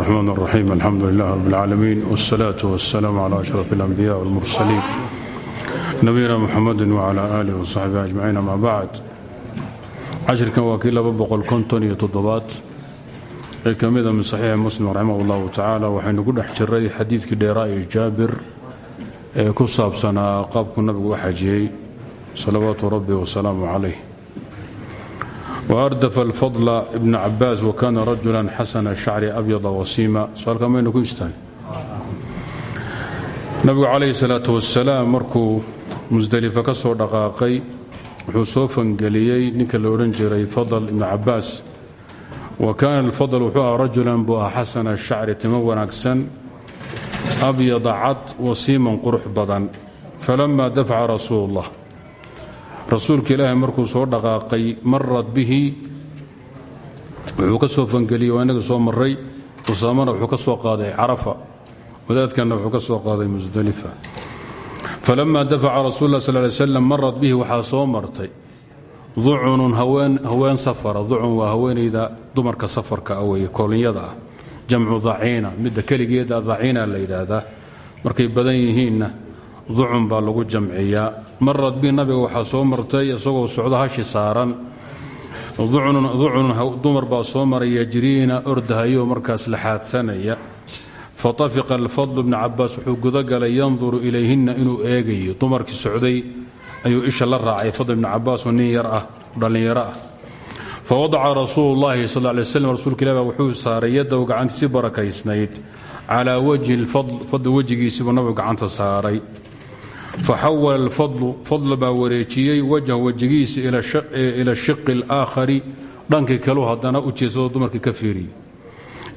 الرحمن الرحيم الحمد لله رب العالمين والصلاة والسلام على أشرف الأنبياء والمرسلين نبينا محمد وعلى آله وصحبه أجمعين أما بعد cashirkan waa kii laba boqol konton iyo toddobaad ee ka mida min saxiixi muslim raximah اllahu tacaala waxaynu ku dhex jiray xadiidkii dheeraa ee jaabir ee ku saabsanaa qaabku nabigu u xajiyey salawaatu rabbi wasalaamu calayh وأrdف الفضل بن cabaas وkana rajula xasن الشhacri أbyضa wasiima su-aalka maynu ku istaagay nabigu calayhi الsalaaة wasalaam markuu musdelifa ka soo dhaqaaqay wuxuu soo fangeliyey ninka la odhan jiray fadl ibn cabaas wa kaana alfadl wuxuu aha rajulan buu aha xasana الشhacri timo wanaagsan أbyada cad wasiiman qurux badan falama dafca rasuul الlah rasuulka ilaahay markuu soo dhaqaaqay marad bihi wuxuu ka soo fangeliyey waa inaga soo maray usaamana wuxuu ka soo qaaday carafa wadaadkanna wuxuu ka soo qaaday musdelifa falama dafaca rasul lah sal ly slam bihi waxaa soo martay. Ducunun haween safara ducun waa haweenayda dumarka safarka ah weye koolinyada ah. Jamcu daciina midda keligeeda daciina la yidhaahdaa. Markay badan yihiinna ducun baa lagu jamciyaa marad bihi nabiga waxaa soo martay isagoo socdo hashi saaran. Ducunun dumar baa soo maray yajriina ordahayo markaas la xaadsanaya fatafiqa alfadlu bni cabaas wuxuu gudagalay yanduru ilayhinna inuu eegayo. Dumarkii socday ayuu isha la raacay fadl bni cabaas oo nin yar ah dhallinyaro ah. Fawadaca rasuulu llahi sal lay slam rasuulka ilah baa wuxuu saaray yaddahu gacantiisi barakaysnayd calaa wajhi lfadl wejigiisiibuu nabigu gacanta saaray faxawala alfadlu fadl baa wareejiyey wajha wejigiisa ila shiqi alaakhari dhankii kaleu haddana u jeedsado dumarkii ka fiiriyey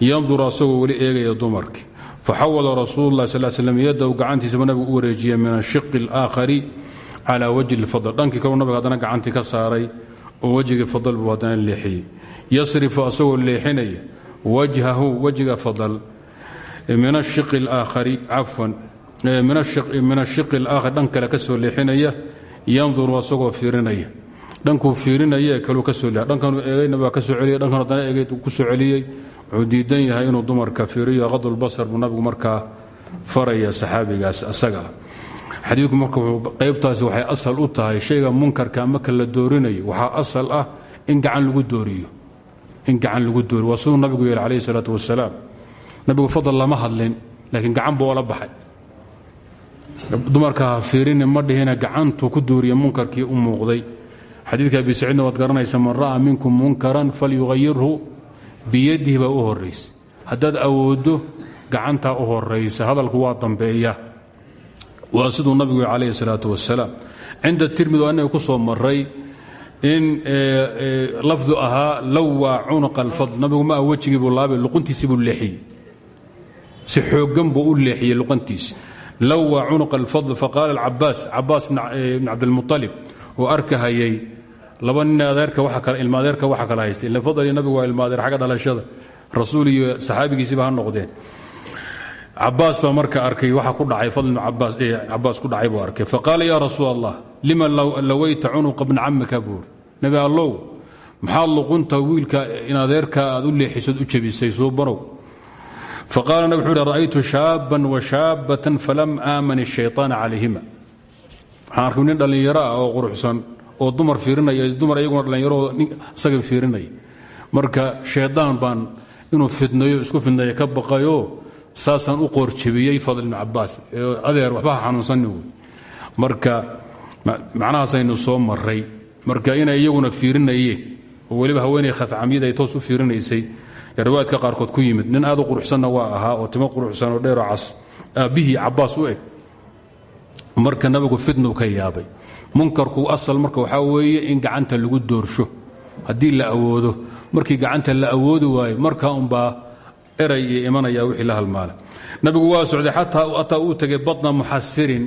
yanduru asagoo weli eegaya dumarkii faxawala rasuulu lah sal slm yadahu gacantiisaba nabigu u wareejiyey min ashiqi alaakhari calaa wajhi lfadl dhankii kaleu nabiga haddana gacantii ka saaray oo wejigii fadl buu haddana leexiyey. Yasrifu asagoo leexinaya wajhahu wejiga fadl min ashiqi alaakhari cafwan min ashiqi alaakhar dhan kale ka soo leexinaya yanduru asagoo fiirinaya. Dhankuu fiirinaya kaluu ka soo leeya dhankanuu eegayna waa ka soo celiyay dhankan haddana eegay ku soo celiyey wuxuu diidan yahay inuu dumarka fiiriyo qadulbasar buu nabigu markaa faraya saxaabigaas asaga. Ah xadiidku marka qaybtaasi waxay asal u tahay shayga munkarka marka la doorinayo waxaa asal ah in gacan lagu dooriyo. In gacan lagu dooriyo. Waa siduu nabigu yeeli calayhi salaatu wasalaam. Nabigu fadal lama hadlin laakiin gacan dumarka ha fiirini ma dhihina gacantuu ku dooriye munkarkii u muuqday. Xadiidka abi saciidna waad garanaysa man ra'aa minkum munkaran falyughayirhu biyadihi baa u horaysa haddaad awooddo gacantaa u horaysa hadalku waa dambeeya. Waa siduu nabigu y calayhi salaatu wasalaam cinda tirmid waa inaga ku soo maray in lafdu ahaa lawaa cunuqa alfadl. Nabigu ma ah wejigii buu laabay luquntiisii leexiyey. Si xooggan buu u leexiyey luqantiisi lawaa cunuqa alfadl faqaala alcabaas cabaas bn cabdilmualib oo arkahayay laba nin adeerka ilma adeerka waxa kala haysta ila fadl iyo nabigu waa ilma adeer xagga dhalashada. Rasuul iyo saxaabigiisiiba ha noqdeen. Cabaas baa marka arkay waxa ku dhacay fadl ibn cabaas ku dhacay buu arkay. Faqaala yaa rasuul allah lima lawayta cunuqa bna camika buuri nabi allow maxaad luqunta wiilka in adeerka aad u leexisood u faqaala nab wuxuu hi ra'aytu shaaban wa shaabatan falam aaman الshayطaana calayhima waxaan arkay nin dhallinyaro ah oo quruxsan oo dumar fiirinaya dumar iyaguna dhallinyaroo isaga fiirinaya marka shaydaan baan inuu fidnayo isku fidnaya ka baqayo saasaan u qoorjebiyey fadl ibn cabaas adeer waxba ha xanuunsanni wey marka macnahaasaynu soo maray marka inay iyaguna fiirinayeen oo weliba haweeney khafcamyada ay toos u fiirinaysay riwaayadka qaarkood ku yimid nin aad u quruxsanna waa ahaa oo timo quruxsan oo dheeroo cas. Aabbihii cabaas u marka nabigu fidnu ka yaabay. Munkarku asal marka waxaa weeye in gacanta lagu doorsho. Haddii la awoodo. Markii gacanta la awoodi waayo markaa unbaa eray imanaya wixii la halmaala. Nabigu waa socday xataa ataa uu tegay badna muxasirin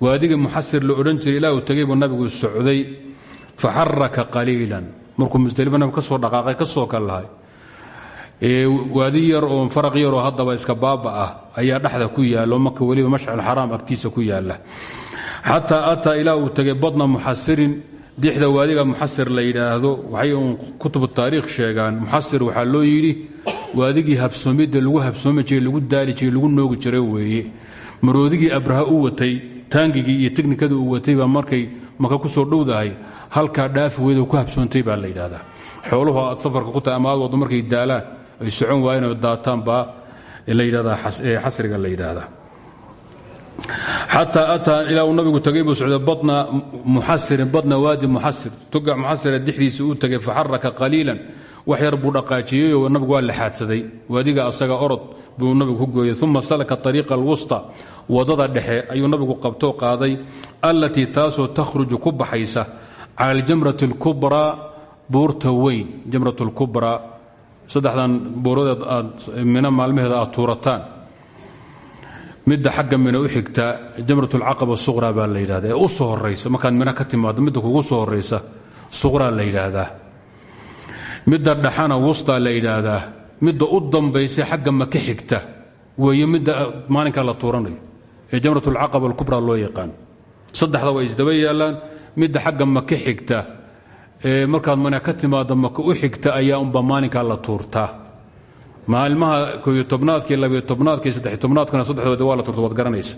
waadigii muxasir la odhan jiray ilaa uu tegay buu nabigu socday. Faxaraka qaliilan. Markuu musdelifa nabigu ka soo dhaqaaqay ka soo kal lahay waadi yar oo faraq yaroo haddaba iska baaba ah ayaa dhexda ku yaalo marka weliba mashcal xaraam agtiisa ku yaalla xataa ataa ilaa uu tegay badna muxasirin dixda waadiga muxasir la yidhaahdo waxay kutubu taariikh sheegaan. Muxasir waxaa loo yidhi waadigii habsoomidda lagu habsoomi lagu daali jiray lagu noogi jiray weeye. Maroodigii abraha u watay taangigii iyo tiknikada uu watay baa markay maka ku soo dhowdahay halkaa dhaafi weydo ku habsoontay baa la yidhahdaa xooluhu safarka ku tahay ama markay daalaan ay socon waayeen oo daataan baa la xasriga la yidhaahdaa. Xataa ataa nabigu tagay buu socday badna muxasirin badna waadi muxasir tugac muxasira dixdiisa uu tagay faxaraka qaliilan. Wax yar buu dhaqaajiyey oo nabigu waa laxaadsaday waadiga asaga orod buu nabigu ku gooyey uma salaka ariiqa alwusta waddada dhexe ayuu nabigu qabtoo qaaday allatii taasoo takhruju ku baxaysa cala aljamrati اlkubraa buurta weyn jamrat saddexdan buuradeed aad mina maalmaheeda aad tuurataan. Midda xagga mina u xigta jamrat اlcaqaba suqra baa la yidhahda ee u soo horaysa markaad mina ka timaado midda kugu soo horaysa suqraa la yidhaahdaa midda dhaxana wustaa la yidhaahdaa midda u dambaysa xagga maka xigta. Weeye midda maalinkaa la tuuranayo. Ee jamrat اlcaqaba alkubra loo yaqaan. Saddexda way isdaba yaalaan. Midda xagga maka xigta markaad mana ka timaado maka u xigta ayaa unba maalinkaa la tuurtaa maalmaha koyo tobnaadkii labiyo tobnaadkii saddex tobnaadkana saddexdooda waa la tuurta waad garanaysa.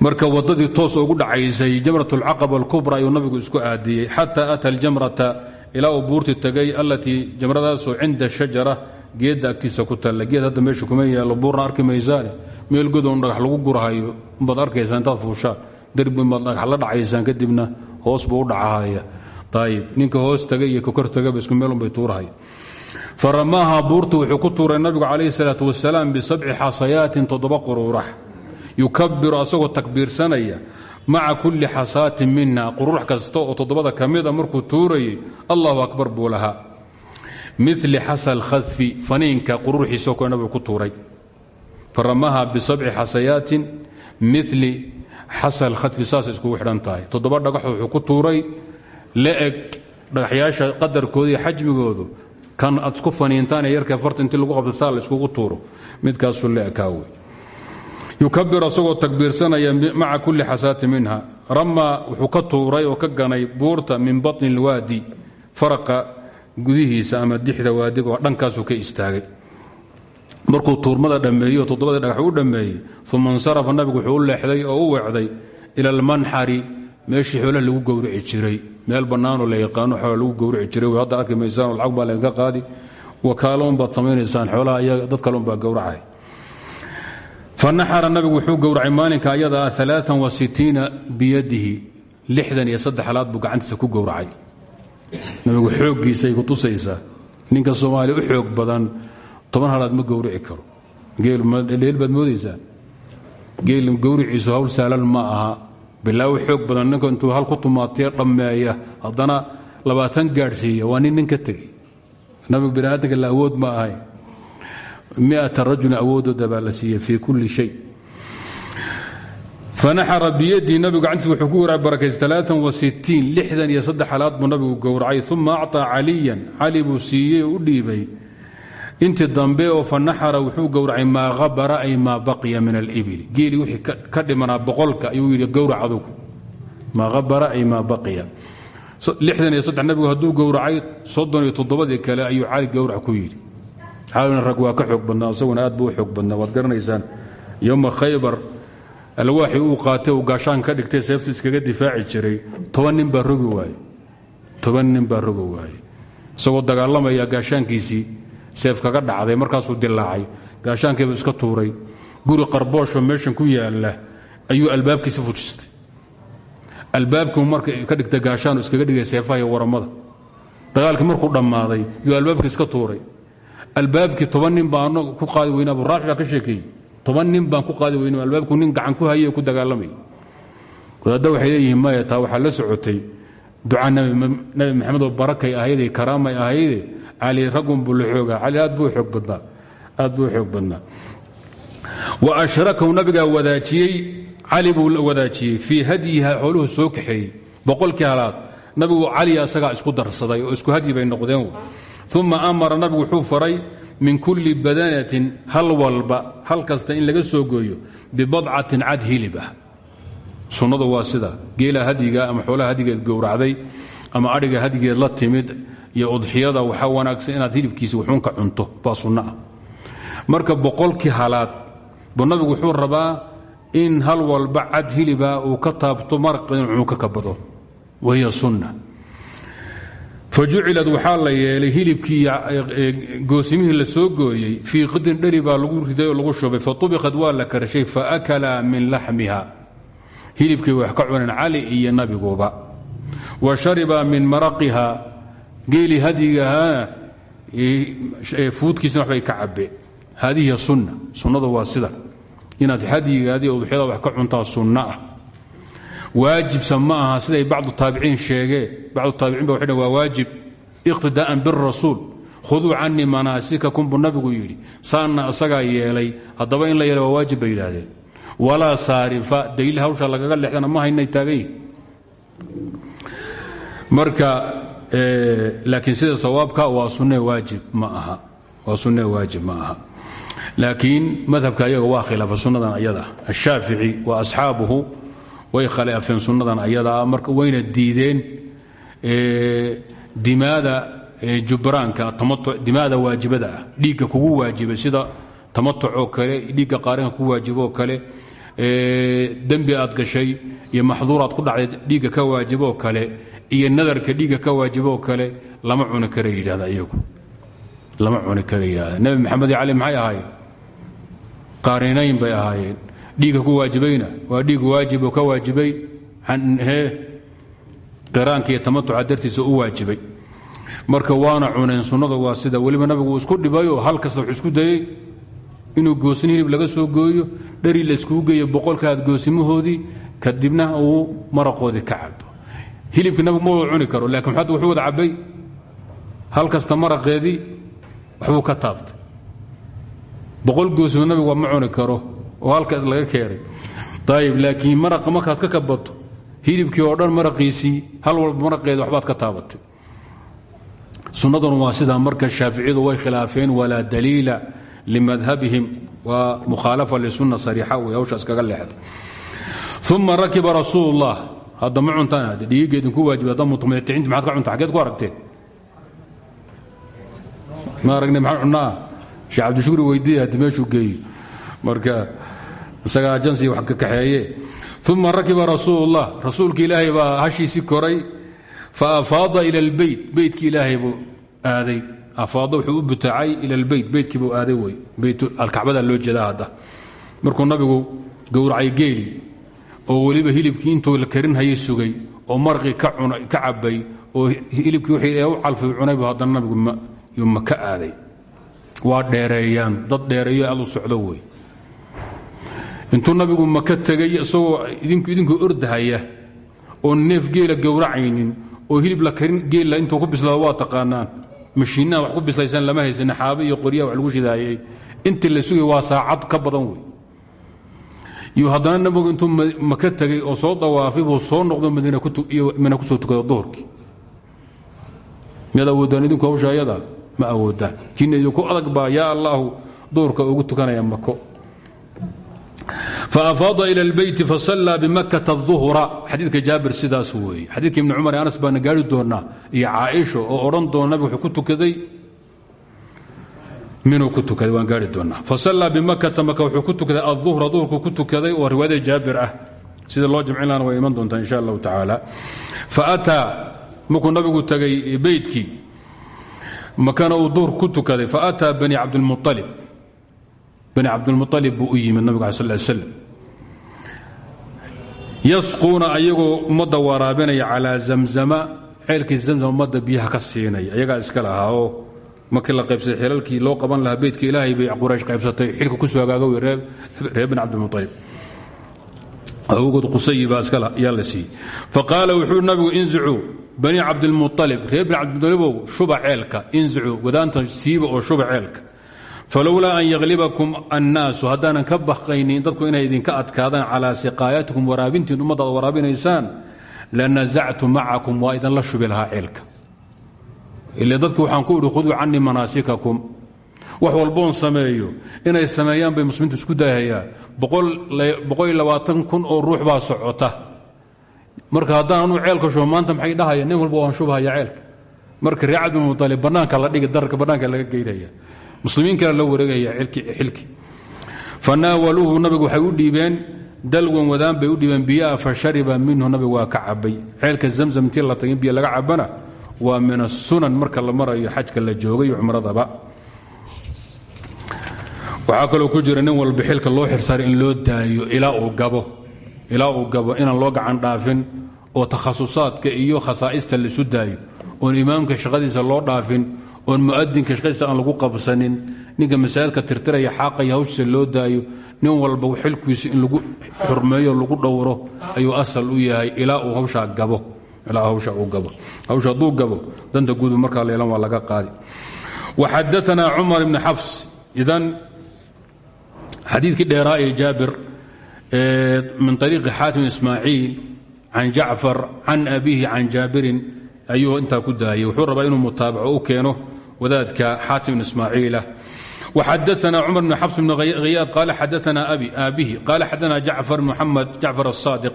Marka waddadii toos ugu dhacaysay jamrat اlcaqaba alkubra ayuu nabigu isku aadiyey. Xataa ata aljamrata ilaa uu buurti tagay allatii jamradaasoo cinda shajara geedda agtiisa ku talla geed hadda meesha kuma yaallo buurna arki maysaane. Meel godoon dhagax lagu gurahayo baad arkaysaa intaad fuushaan derbi baad dhagax kadibna hoos buu u dhacahaya ayib ninka hoos taga iyo kokor tagaba isku meelunbay tuurahay. Faramaaha buurtu wuxuu ku tuuray nabigu calayhi salaatu wasalaam bisabci xasayaatin toddoba quruurax. Yukabiru asagoo takbiirsanaya maca kulli xasaatin mina qurux kasta oo toddobada ka mida markuu tuurayay allahu akbar buu lahaa. Mili xasa lkhadfi faniinka nabigu ku tuuray. Faramaha bisabci xasayaatin mili xasa lkhadfi saas iskugu xidhan tahay. Toddoba dhagax wuxuu ku tuuray la-eg dhagaxyaasha qadarkooda iyo xajmigoodu. Kan aad isku faniintaan ee farta intii lagu qabta saa la iskugu tuuro. Midkaasuu la-ekaawe yukabir asagoo takbiirsanaya maca kulli xasaatin minha. Ramaa wuxuu ka tuuray oo ka ganay buurta min batni اlwaadi faraqa gudihiisa ama dixda waadiga oo dhankaasuu ka istaagay markuu tuurmada dhammeeyo toddobadii dhagax u dhammeeyey uma insarafa nabigu wuxuu leexday oo u weecday ila almanxari meeshii xoolaha lagu gowrici jiray. Meel bannaanoo la yaqaano xoola lagu gowrici jiray hadda arki maysaan lacag baa laydinka qaadi. Wakaalo unbaad samaynaysaan xoolaha iyaga dad kale unbaa gowracay. Fanaxara nabigu wuxuu gowracay maalinka ayada ah biyadihi lixdan iyo saddex halaad buu gacantiisa ku gowracay. Nabigu xooggiisay ku tusaysaa ninka soomaaliya u xoog badan toban halaad ma gowrici karo. Geelleel baad moodaysaa? Geel gowriciisu hawl saalan ma aha. Bilaaw xoog badan ninka intuu hal ku tumaatee dhammeeya labaatan gaadhsiiya waa nin nin ka tegey. Nabigu la awood ma ahay. Miata rajulin awoodooda baa la kulli shay. Fanaxara biyadii nabigu gacantiisa wuxuu ku gowracay barakays lixdan iyo saddex halaad buu nabigu gowracay uma acطaa caliyan. Cali buu siiyey u dhiibay intii dambe oo fanaxara wuxuu gowracay maa habara ay maa baqiya min alibili geelii wixii ka dhimanaa boqolka ayuu yidhi gowrac adugu. Maa ay maa baqiya. Lixdan iyo saddex nabigu hadduu gowracay soddon iyo toddobadii kale ayuu cali gowrac ku yidhi. Xaalina rag waa ka xoog badnaa isaguna aad buu u xoog badnaa waad garanaysaan. Khaybar alwaaxii uu qaatay uu gaashaan ka dhigtay seeftu iskaga difaaci jiray. Toban nin baa rogi toban nin baa rogi waaye. Dagaalamaya gaashaankiisii seef kaga dhacday markaasuu dilaacay gaashaankiibu iska tuuray. Guri qarboosho meeshan ku yaalla ayuu albaabkiisa fujistay. Albaabkii marka ka dhigtay gaashaanu iskaga dhigay seefaha iyo waramada. Dagaalkii markuu dhammaaday yuu albaabkii iska tuuray. Albaabkii toban nin baa ku qaadi weyne aburaafi baa ka sheekeeyey. Toban nin baan ku qaadi weyne albaabku nin gacan ku haye ku dagaalamay. Wadaadda waxay leeyihiin maya taa waxaa la socotay duca nabi maxamed oo barakay ahaydee karaamay ahayde cali raggun buu la xoogaa cali aad buu xoog badnaa wa ashrakahu nabigaa wadaajiyey cali buu wadaajiyey fii hadyiha xooluhu soo kaxeeyey boqolkii halaad nabigu cali asagaa isku darsaday isku hadyi noqdeen. Uma amara nabigu wuxuu faray min kulli badanatin hal walba hal kasta in laga soo gooyo bibadcatin cad hilib ah sunnadu waa sida. Geela hadyiga ama xoolaha hadyigeed gowracday ama adhiga hadyigeed la timid iyo udxiyada waxaa wanaagsan inaad hilibkiisa wuxuunka cunto. Baa sunno ah. Marka boqolkii halaad nabigu wuxuu rabaa in hal walba cad hiliba uu ka taabto maraqin cunka ka bado wahiya sunna. Fajucilad waxaa la yeelay hilibkii goosimihii la soo gooyey fii qidin dheri lagu riday oo lagu shubay. Faubiqad waa la karashay faakala min laxmiha hilibkii wax ka cuneen cali iyo nabiguba. Wa shariba min maraqiha geeli hadyigahaana fuudkiisna waxbay ka cabeen haadihi sunna. Sunnadu waa sida. Inaad hadyigaadii udxyada wax ka cuntaa sunno ah. Waajibsa ma aha siday bacdu taabiciin sheegeen bacdu taabiciin ba waa waajib. Iqtidaa'an birasuul khuduu canii manaasikakum buu nabigu yidhi. Saanna isagaa yeelay. Haddaba in la yeela waa waajib bay yidhaahdeen walaa saarifa daliil hawsha lagaga leexdana ma haynay taagan yihiin marka laakiin sida sawaabka waa sunne waajib ma aha. Waa sunne waajib ma aha. Laakiin madhabka ayaga waa khilaafa sunnadan ayada. Ashaafici wa asxaabuhu way khalaafeen sunnadan ayadaa marka wayna diideen dimaada jubraanka dimaada waajibada ah dhiigga kugu waajibay sida tamatucoo kale dhiigga qaarinka ku waajiboo kale dembi aad gashay iyo maxduuraad ku dhacday dhiigga ka waajiboo kale iyo nadarka dhiigga ka waajiboo kale lama cuni kara yidhahda iyagu. Lama cuni kara yidhahda nebi maxamed cali maxay ahaayeen? Qaarinayn bay ahaayeen. Dhiigga ku waajibayna waa dhiig waajib oo ka waajibay. Qiraanka iyo tamatuca dartiisa u waajibay. Marka waana cuneen sunnada waa sida weliba nabigu isku dhibayoo hal kasta wuxuu isku dayey inuu goosin hilib laga soo gooyo dhari la iskugu geeyo boqolkaad goosimahoodii kadibna uu maraqoodii ka cabo hilibkii ma wada cuni karo laakiin xadda wuxuu wada cabbay. Hal kasta maraqeedii ka taabtay. Boqol goosimo nabigu ma cuni karo oo halkaas laga keenay ayib laakiin maraqa markaad ka kabato hilibkii oo dhan maraqiisii hal walba maraqeeda waxbaad ka taabatay. Sunnaduna waa sidaa marka shaaficiyadu way khilaafeen walaa daliila limadhabihim waa mukhaalafa lisunna sariixa wey hawsha iskaga leexda uma rakiba rasuul ullah hadda ma cuntaan idinku waajiba hadda mutamaciinti maxaad ka cunta xageed ku aragteen ma aragne maxaan cunnaa sheekh cabdishukri geeyo marka isagaa jansi wax ka kaxeeye uma rakiba rasuul ullah rasuulka ilaahay baa hashiisii koray fa afaada ila اlbeyt beytkii ilaahay buu aaday afaada wuxuu u butaacay ila اlbeyt beytkii buu aaday wey beytalkacbada loo jeedaa hadda. Markuu nabigu gowracay geeli oo weliba hilibkii intuu la karinhayay sugay oo marqii ka cabay oo hilibkii wixii u calfay cunaybu haddana nabigu yuu maka aaday. Waa dheereeyaan. Dad dheereeyo aad socdo wey intuu nabigu maka tegay isagoo idinkuu ordahaya oo neef geela gowracaynin oo hilib la karin geella intuu ku bislaado waa taqaanaan mashiinaha wax ku bislaysan lama haysan xaabe iyo qoryaha wax lagu shidaayey intii la sugay waa saacad ka badan wey iyo haddana nabigu intuu maka tegay oo soo dawaafay buu soo noqdo madiina ku soo tukado duhurkii miyaad awoodaan idinku hawsha ayada ma awoodaan jinna idinku adag baa yaa allaahu duhurka ugu tukanaya mako faafaada ila lbeyti fasallaa bimakkata aduhra xadiidka jaabir sidaas weeye xadiidka ibni cumar ee anas baana gaari doonaa iyo caaisha oo odhan doona nabigu wuxuu ku tukaday minuu ku tukaday waan gaari doonaa fasallaa bimakkata maka wuxuu ku tukaday aduhra duhurku ku tukaday oo riwaayada jaabir ah sida loo jamcin lahana way iman doontaa insha allahu tacaala faataa markuu nabigu tagay beytkii makana uu duhur ku tukaday faataa bani cabdilmualib bani cabdilmualib buu u yimid nabig al sl slam yasquuna ayagoo waraabinaya calaa zamzama ceelkii zamzam ummadda biyaha ka siinaya. Ayagaa iska lahaa oo markii la qaybsaday xilalkii loo qaban lahaa beytka ilaahay bay quraysh qaybsatay. Xilka ku soo hagaaga wey reer bani cabdilmualib awgood qusayi baa yaa la siiyey. Faqaala wuxuu nabigu inzicuu bani cabdilmualib reer bani cabdilmualibow shuba ceelka. Inzicuu wadaanta siiba oo shuba ceelka falowlaa an yaglibakum annaasu haddaanan ka baqaynin dadku inay idinka adkaadaan calaa siqaayatikum waraabintiin ummaddaad waraabinaysaan lanasactu macakum waa idinla shubi lahaa ceelka ile dadku waxaan ku idhi khuduu canii manaasikakum wax walboon sameeyo inay sameeyaan bay muslimiintu isku daahayaan kun oo ruux baa socota marka haddaan anuu ceelka shubo maanta maxay dhahaya nin walba waan shubhaya ceelka marka reer cabdilmualib bannaanka la dhigi dararka bannaanka laga geynaya muslimiin kale la wareegaya xilki fanaawaluuhu nabigu waxay u dhiibeen dalwan wadaan bay u dhiibeen biyaa fa shariba minhu nabigu waa ka cabay ceelka zamzam intii la tagin biyo laga cabana waa min asunan marka la marayo xajka la joogay cumradaba. Waxaa kaloo ku jira nin walba xilka loo xirsaray in loo daayo ilaa uu gabo ilaa uu gabo inaan loo gacan dhaafin oo takhasusaadka iyo khasaa'ista laisu daayo oon imaamka shaqadiisa loo dhaafin oon mu'adinka shaqadiisa aan lagu qabsanin ninka masaajidka tirtiraya xaaqaya hawshiisa loo daayo nin walba xilkiisa in lagu xurmeeyo lagu dhowro ayuu asal u yahay ilaa uu hawshaa gabo ilaa hawsha uu gabo. Hawsha hadduu gabo danta guudu markaa leelan waa laga qaadi. Waxadaanaa cumar ibni xafs idan xadiidkii dheeraa ee jaabir min ariiqi xaatim ismaaciil can jacfar can abihi can jaabirin ayuu intaa ku daayay. Wuxuu rabaa inuu mutaabaco u keeno wadaadka xaatim ismaaciilah وxadثna cmر بن xفs بن غyاad qال xadثna أbي آabihi qال xadثna jacفر محمد jacفر الصاdق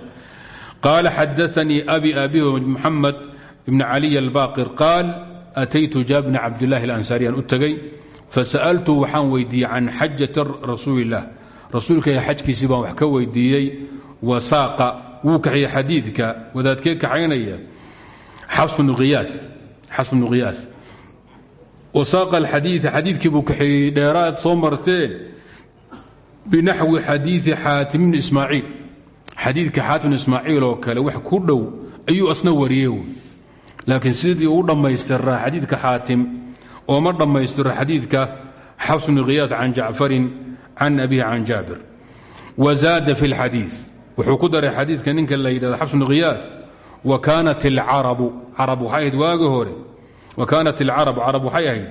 qال xadثnii أbي آabihi محamed بن عaلي الباqر qاal أتytu jاب بن cabdاللahi الأنsاrيan u tegey faسألtu waxaan weydiiyey can xajaة rasuuli الlah rasuulka xajkiisii baan wax ka weydiiyey wasaaqa wuu kaxiyey xadiidka wadaadkee kaxaynaya xafs بن غiyaas wasaaqa alxadiia xadiidkii buu kaxeeyey dheeraad soo marteen binaxwi xadiii xaatim bni ismaaciil xadiidka xaatim bn ismaaciil oo kale wax ku dhow ayuu asna wariyey laakiin sidii uu dhammaystiraa xadiidka xaatim ooma dhammaystiro xadiidka xafs bni khiyaad can jacfarin can abihi can jaabir wazaada fi اlxadiid wuxuu ku daray xadiidka ninka la yidhahdo xafs bni khiyaad wa hore wakaanat alcarab carab waxay ahayd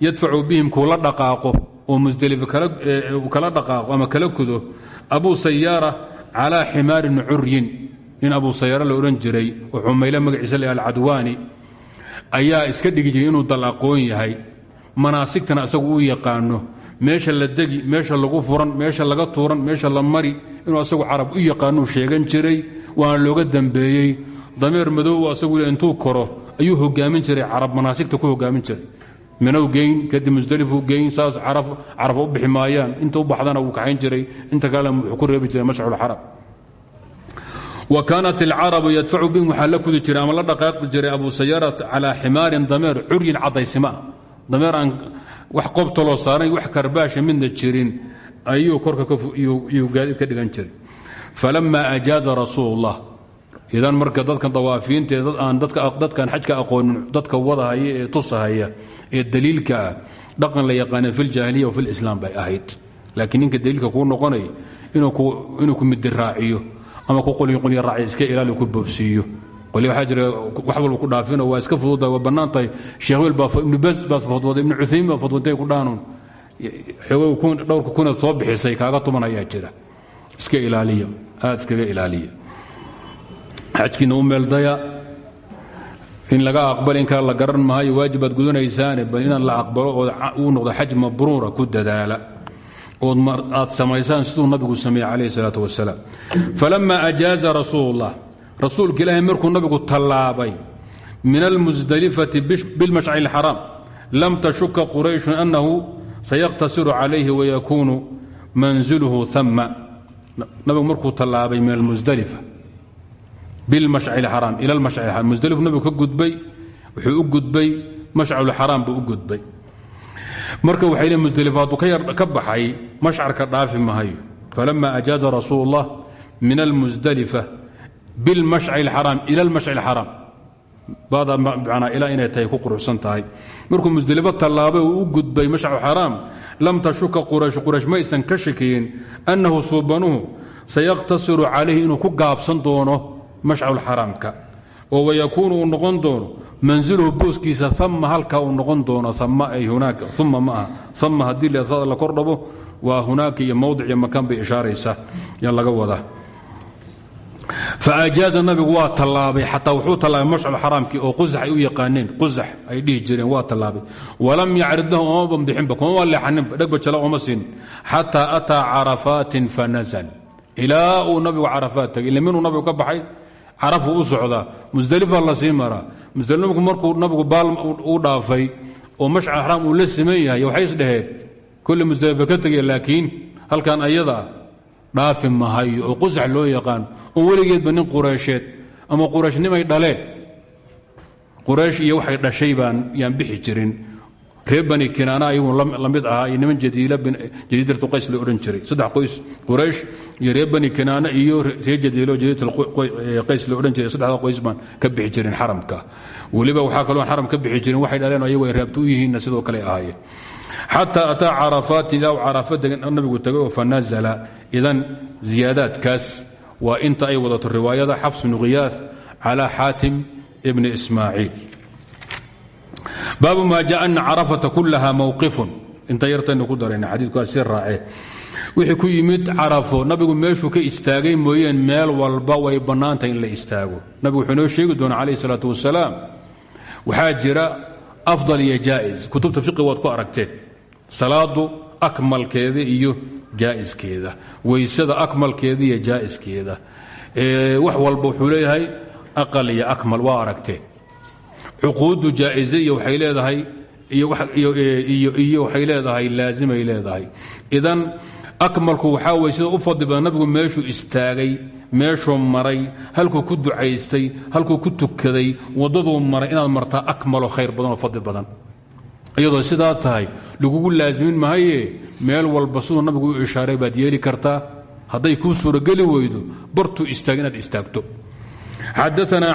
yadfacu bihim kuu la dhaqaaqo oo musdelif kala dhaqaaqo ama kala kudo abu sayaara calaa ximaarin curyin. Nin abu sayaara la odhan jiray oo xumayle magaciisa le alcadwaani ayaa iska dhigi inuu dal yahay. Manaasigtana asagu uu yaqaano meesha la degi meesha lagu furan meesha laga tuuran meesha la mari inuu asagu carab u yaqaanuu sheegan jiray waana looga dambeeyey. Dameer madow asagu intuu koro ayuu hogaamin jiray carab manaasigta ku hogaamin jiray. Minow geyn kadib musdalifu geyn saas carafa u bixi maayaan. Inta u baxdana wuu kaxayn jiray. Inta kalena wuxuu ku reebi jiray mashculxarab wa kaanat alcarabu yadfacu bihim waxaa la jiray ama la dhaqaaqi jiray abu sayarat calaa ximaarin dameer curyin caddaysima. Dameer aan wax qobtoloo saaran wax karbaasha midna jirin. Ayuu korka yuu gaadiid ka dhigan jiray. Falama ajaaza rasuul idan marka dadkan dawaafiinta dad aan dadkan xajka aqoonin dadka wadahaya ee tusahaya ee daliilka ah dhaqan la yaqaana fi ljaahiliya wa fi lislaam bay ahayd. Laakiin ninka daliilka kuu noqonaya inuu ku midiraaciyo ama ku qolyoqolyo raaciyo iska ilaali ku boobsiiyo. Qolyo waxaa jira wax walba ku dhaafino waa iska fududa waa bannaan sheekh wiil baa ibnu bas baas fadwooday ibnu cuthaymin baa fadwooday ku dhaanuun xoogay dhowrka kunaad soo bixisay kaaga tuman ayaa jira. Iska ilaaliya aad iskaga ilaaliya xajkiina u meeldaya in laga aqbal in kale la garan maayo waajibaad gudanaysaane bal inaan la aqbalo oo uu noqdo xaj mabruura ku dadaala. Ood aad samaysaan siduu nabigu sameeye calayh isalaat wasalaam falama ajaaza rasuul اllah rasuulka ilaahay markuu nabigu tallaabay min almusdalifati bilmashcari اlxaraam lam tashuka qurayshun annahu sayaqtasiru calayhi wayakuunu manzilhu ama nabigu markuu tallaabay min almusdalifa bilmashcaraam ila lmashcaraam musdalifu nabigu ka gudbay wuxuu u gudbay mashcarulxaraam buu u gudbay marka waxay leein musdalifa hadduu ka baxay mashcarka dhaafi mahayo falama ajaaza rasuul اllah min almusdalifa bilmashcari اlxaraam ila almashcari اlxaraam bada macnaa ilaa inay tahay ku quruxsan tahay markuu musdelifo tallaabay uu u gudbay mashcaru xaraam lam tashuka quraysh quraysh maysan ka shakiyin annahu suubanuhu sayaqtasiru calayhi inuu ku gaabsan doono mashcarulxaraamka oo wayakuunu uu noqon doono manziluhu booskiisa ama halka uu noqon doono uma ma aha ama haddii leedsada la kordhabo waa hunaaka iyo mowdic iyo makaan bay ishaaraysa yaa laga wadaa faajaaza nabigu waa tallaabay xataa wuxuu tallaabay mashcal xaraamkii oo qusax ay u yaqaaneen qusax ay dhihi jireen waa tallaabay. Walam yacrid lahu oma bambixinba kuma leexaninba dhegba jala oma siin xataa ataa carafaatin fanazl ilaa uu nabigu carafaat tagay ille minuu nabigu ka carafuu u socdaa musdelifa la sii maraa musdelifku markuu nabigu baal u dhaafay oo mashcar xraam uu la siman yahay waxay isdhaheen kolle musdelifa ka tegaya laakiin halkan ayada dhaafi mahayo oo qusax loo yaqaan. Oo weligeedba nin qureysheed ama qurayshnimay dhaleen? Quraysh iyo waxay dhashay baan yaan bixi jirin reer bani kinaana ayagu la mid ahaa iyo niman jadiidatu qays la odhan jiray. Saddex qoys quraysh iyo reer bani kinaana iyo reer jadiilo jadiidaqays la odhan jiray. Saddexda qoys baan ka bixi jirin xaramka. Weliba waxaa kaloo xaram ka bixi jirin waxay dhaleen ayagu ay raabto u sidoo kale ahaayeen. Xataa ataa carafaat ilaa carafa nabigu tagay oo fanazala idan ziyaadaadkaas waa inta ay wadato riwaayada xafs bnu khiyaas calى xaatim bni ismaaciil baabu ma jaa ana carafata kulaha mawqifun. Inta yartaynu ku darayna xadiidkuaa si wixii ku yimid carafo nabigu meeshuu ka istaagay mooyeen meel walba way bannaantahay in la istaago. Nabigu wuxuu inoo sheegi doona calayh isalaatu wasalaam waxaa afdal iyo jaa'is. Kutubta fiqi waad ku aragteen. Salaadu akmalkeeda iyo jaa'iskeeda. Weysada akmalkeeda iyo jaa'iskeeda. Wax walba wuxuu leeyahay aqal iyo akmal waa aragteen cuquuddu jaa'ize iyo waxay leedahay iyo waxay leedahay laazimay leedahay. Idan akmalku waxaa weye sida u fadli badan nabigu meeshuu istaagay meeshuu maray halkuu ku ducaystay halkuu ku tukaday waddaduu maray inaad martaa akmaloo khayr badan oo fadli badan. Iyadoo sidaa tahay lagugu laazimin mahaye meel walba siduu nabigu u ishaaray baad yeeli kartaa. Hadday kuu suurogeli weydo bartuu istaag inaad istaagto xadaana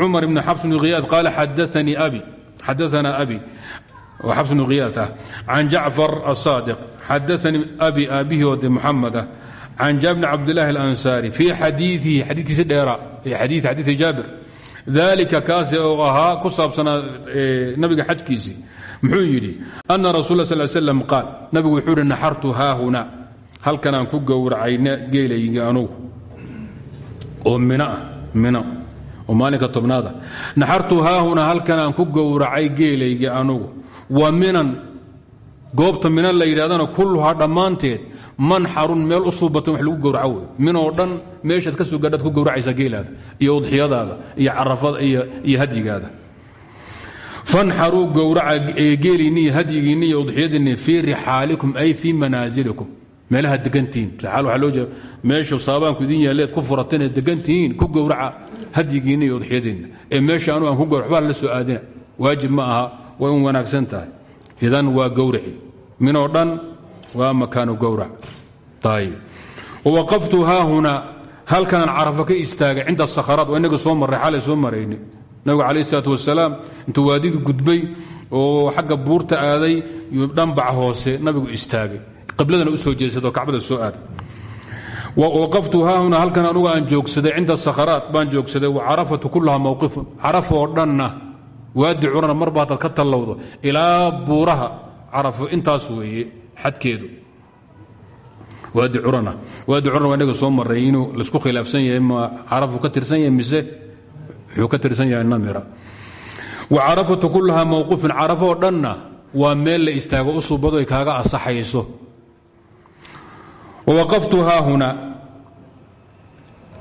cumar bn xafs bn khiyaad qaal xadaanii abi xadaana abi xafs bn khiyaad ah can jacfar asaadiq xadaanii abi aabihi oo de muxamed ah can jaabir bn cabdillahi alansaari fii xadiiihi xadiikiisi dheera xadii xadiii jaabir dalika kaasi oo ahaa ku saabsanaa nabiga xajkiisii muxuu yidhi ana rasul sal slam qaal nabigu wuxuu hi naxartu haahuna halkan aan ku gowracayna geelaygi anugu oo min ah mino. Oo maalinka tobnaada naxartu haahuna halkan aan ku gowracay geelaygi anugu. Wa minan. Goobta minan la yidhahdana kulluhaa dhammaanteed. Manxarun meel u suubatan wax lagu gowraco wey minoo dhan meeshaad ka soo gaadhaad ku gowracaysaa geelaada iyo udxiyadaada iyo carafada iyo hadyigaada. Fanxaruu gowraca geeliinni iyo hadyigiinni iyo udxiyadiinni fii rixaalikum ay fii manaasilikum meelaha degantihiin riaal waxaa loo jeeda meeshu saabaanku idin yaalleed ku furateen ee degantihiin ku gowraca hadyigiinna iyo udxiyadiinna ee meesha anu ku gowra waxbaa la soo aadina. Waajib ma aha way un wanaagsan tahay. Idan waa gowrici minoo dhan waa makaanu gowrac. Ayib wawaqaftu haahuna halkaan carafo ka istaagay cinda sakharaat waa soo marray xalay soo marayni. Nabigu calayh isalaatu wasalaam intuu waadigii gudbay oo xagga buurta aaday dhanbac hoose nabigu istaagay qibladana u soo jeesadoo kacbada soo aaday waqaftu haahuna halkan anugu aan joogsaday cinda sakharaat baan joogsaday wa carafatu kullaha mawqifun. Carafo oo dhanna waadi curana marba ka tallowdo ilaa buuraha carafo intaas weeye xadkeedu. Waadi curana waadi curana waa soo maray inuu la isku khilaafsan yahay ma carafu ka tirsan yahay mise wuxuu ka tirsan yahay namira. Wa carafatu kullaha mawqufin carafo oo dhanna waa meel la istaago u subado ay kaaga asaxayso wawaqaftu haahuna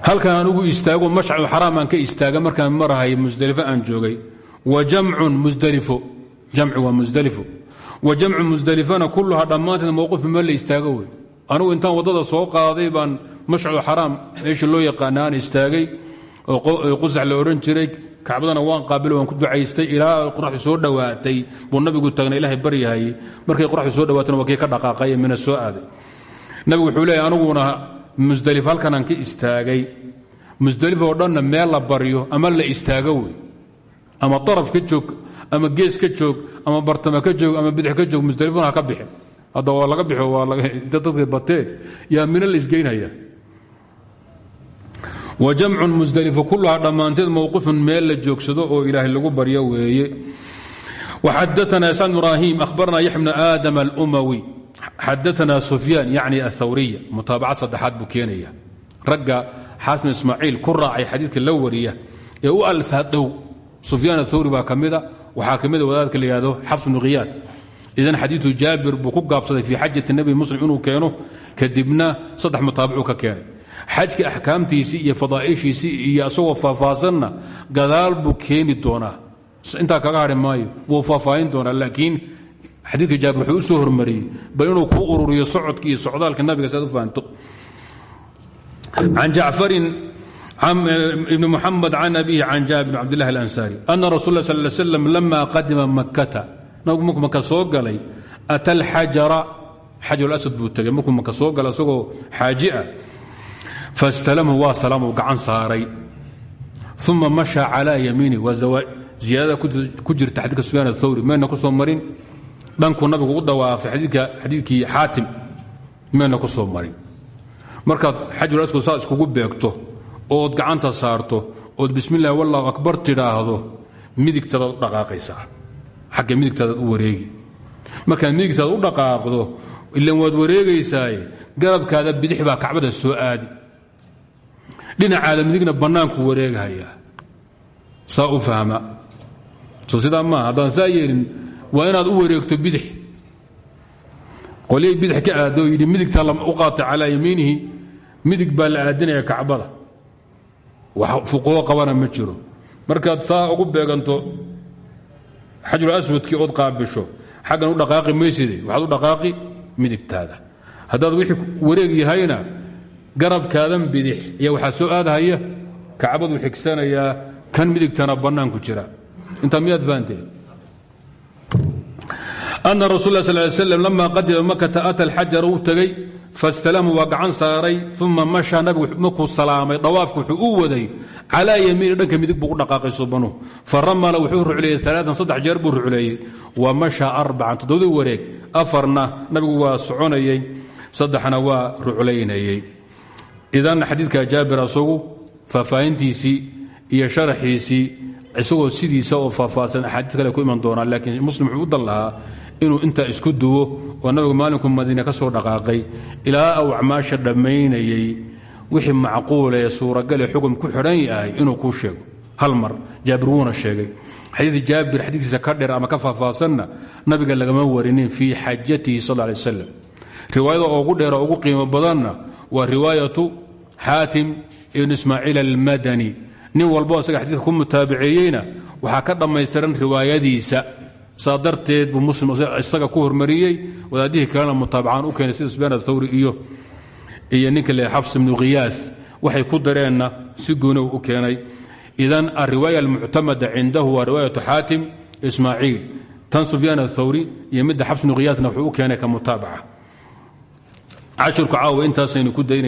halkan anugu istaago mashcaru xaraam aan ka istaaga markaan marahay musdelifo aan joogay wa jamcun musdelifo jamcu waa musdelifo wa jamcu musdelifana kulluhaa dhammaanteed mowqifu meel la istaago wey anugu intaan waddada soo qaaday baan mashcaru xaraam meeshii loo aan oo qusax la odhan jiray kacbadana waan qaabilo waan ku ducaystay ilaa qoraxdu soo dhowaatay buu nabigu taagna ilaahay baryahayey markay qoraxdu soo dhowaatana waa ka dhaqaaqay ee mina soo aaday nabigu wuxuu leeyahy aniguna musdelif halkanaan ka istaagay. Musdelif oo dhanna meel la baryo ama la istaago wey. Ama araf ka joog ama gees ka joog ama bartama ka joog ama bidix ka joog musdelifuna ha ka bixin hadda waa laga bixo waa dadkii bateen yaa mina la isgeynaya? Wa jamcun musdelifo kulluhaa dhammaanteed mowqifun meel la joogsado oo ilaahay lagu baryo weeye. Waxadaana isaan ibraahim akhbarana yaxya bna aadam alumawi xadaana sufyaan yacni athawriya mutaabaca saddexaad buu keenaya ragga xaasim ismaaciil ku raacay xadiidka la wariya ee u alfaadhow sufyaan athawri baa ka mida waxaa ka mida wadaadka la yihahdo xafs bnu khiyaad idan xadiidu jaabir buu ku gaabsaday fii xajati nebi muslim inuu keeno kadibna saddex mutaabicuu ka keenay xajka axkaamtiisii iyo fadaa'ishiisii iyo asagoo faahfaahsanna xadiidka jaabir wuxuu u soo hormariyey bal inuu kuu ururiyo socodka iyo socdaalka nabiga si aad u fahanto. Can jacfarin ibn muxamed can abihi can jaabir bn cabdillahi alansari ana rasul sal slam lama qadima makkata. Nabigu markuu soo galay ata alxajara xajarulaswad buu tegay markuu soo galay isagoo xaaji ah faاstalamhu waa salaamuu gacan saaray. Uma masha calى yamiini waa ziyaadada ku jirta xadidka sufyaan athawri mayna ku soo marin dhankuu nabigu u dhawaafay xadiidkii xaatim mayna ku soo marin. Markaad xajarulaswad saa iskugu beegto ood gacanta saarto ood bismi اllahi wallahu akbar tidhaahdo midigtadaad u dhaqaaqaysaa. Xagga midigtaadaad u wareegi. Markaad midigtaada u dhaqaaqdo ilan waad wareegaysaaye garabkaada bidix baa kacbada soo aadi. Dhinacaada midigna bannaanku wareeghayaa. Saa u fahma. Soo sidaa maaha haddaan waa inaad u wareegto bidix. Qolyay bidix ka aado yidhi midigtaa u qaatay calaa yamiinihi midig baa la aadinaya kacbada. Wax fuquho qabana ma jiro. Markaad saa ugu beeganto xajul aswadkii ood qaabisho xaggan u dhaqaaqi mayside waxaad u dhaqaaqi midigtaada. Haddaad wixii wareeg yahayna garabkaadan bidix iyo waxaa soo aadhaya kacbadu xigsanayaa kan midigtana bannaanku jira. Intaa miyaad fahanteen ana rasul sal slam lama qadima makata ata alxajar u tegey faاstalamhu waa gacan saaray uma masha nabigu markuu salaamay dawaafku wuxuu waday calaa yamiini dhanka midig buu u dhaqaaqay subanuhu faramala wuxuu rucleeyey alaaan saddex jeer buu rucleeyey wa masha arbacan toddobadii wareeg afarna nabigu waa soconayey saddexna waa ruclaynayey idan xadiidka jaabir asagu faahfaahintiisii iyo sharaxiisii isagoo sidiisa oo faahfaahsan axaadiid kale ku iman doonaa laakiin muslim wuxuu u lahaa inuu intaa isku duwo oo nabigu maalinku madiine ka soo dhaqaaqay ilaa uu acmaasha dhammaynayey wixii macquula ee suuragale xukun ku xidhan yahay inuu kuu sheego. Hal mar jaabir sheegay xadiid jaabir xadiidkiisa ka dheer ama ka faahfaahsanna nabiga lagama warinin fii xajatihi sal lay slam riwaayada ugu dheera ugu qiimo badanna waa riwaayatu xaatim ibn ismaaciil almadani nin walbo isaga xadiidka ku mutaabiceeyeyna waxaa ka dhammaystiran riwaayadiisa. Saa darteed buu muslim isaga ku hormariyey wadaadihii kalena mutaabacaan u keenay sida sufyaan athawri iyo iyo ninka le xafs ibnu khiyaas waxay ku dareenna si gooni u keenay. Idan alriwaaya almuctamada cindahu waa riwaayatu xaatim ismaaciil. Tan sufyaan athawri iyo midda xafs ibnu khiyaasna u keenay ka mutaabaca. Cashirku caawa intaasaynu ku daynay